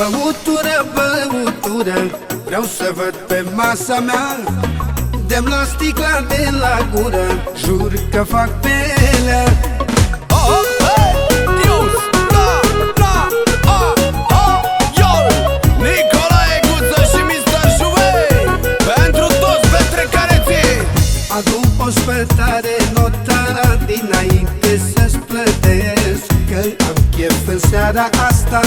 Băutură, băutură Vreau să văd pe masa mea. Dem la sticla de la gură Jur că fac pe Adu o spătare notara Dinainte să-ți plătesc. Că am chef în seara asta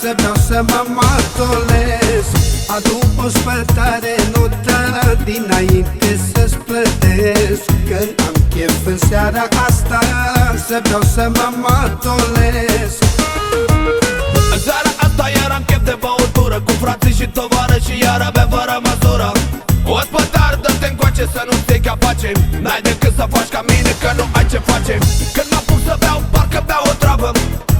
Să vreau să mă matolesc Adu o spătare notara Dinainte să-ți plătesc. Că am chef în seara asta Să vreau să mă matolesc În seara asta iar am chef de băutură Cu frații și tovarăși iar avem fără măsură nu stai ca pace N-ai decât să faci ca mine că nu ai ce face. Când mă apuc să beau, parcă beau o travă.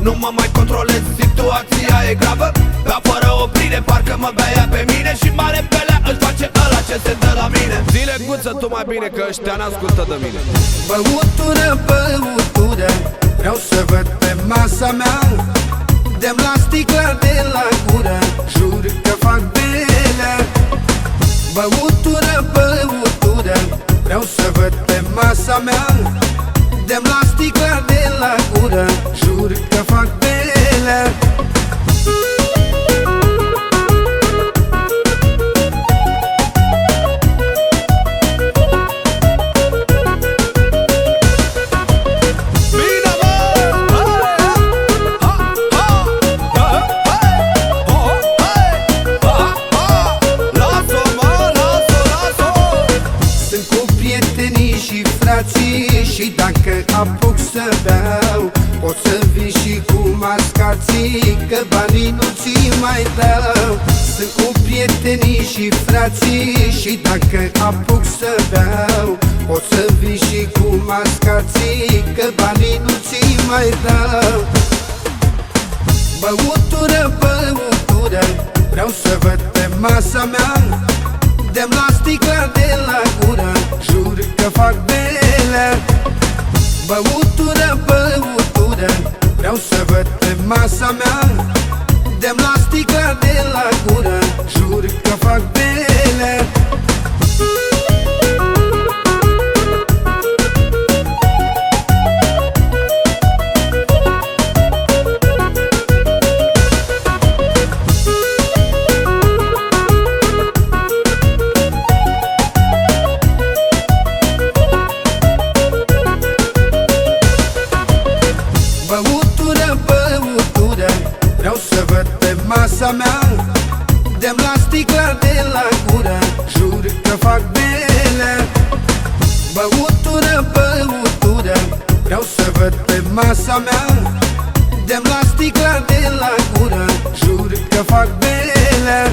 Nu mă mai controlez, situația e gravă. Beau fără oprire, parcă mă beia pe mine. Și mare pelea își face ăla ce se dă la mine. Zile guță tu mai bine că ăștia n-ascultă de mine. Băutură, băutură Vreau să văd pe masa mea. Dem la sticla de la gură Jur că fac bele. Băutură, băutură Vreau să văd pe masa mea. Dem la sticla de și frații Și dacă apuc să beau Pot să vin și cu mascații Că banii nu ți mai dau. Sunt cu prietenii și frații Și dacă apuc să beau Pot să vin și cu mascații Că banii nu ți mai dau. Băutură, băutură Vreau să văd pe masa mea Dem la sticla de la gură Jur că fac bele. Băutură, băutură Vreau să văd pe masa mea. Dem la sticla de la gură Jur că fac bele pe masa mea. Dem la sticla de la gură Jur că fac bele. Băutură, băutură Vreau să văd pe masa mea. Dem la sticla de la gură Jur că fac bele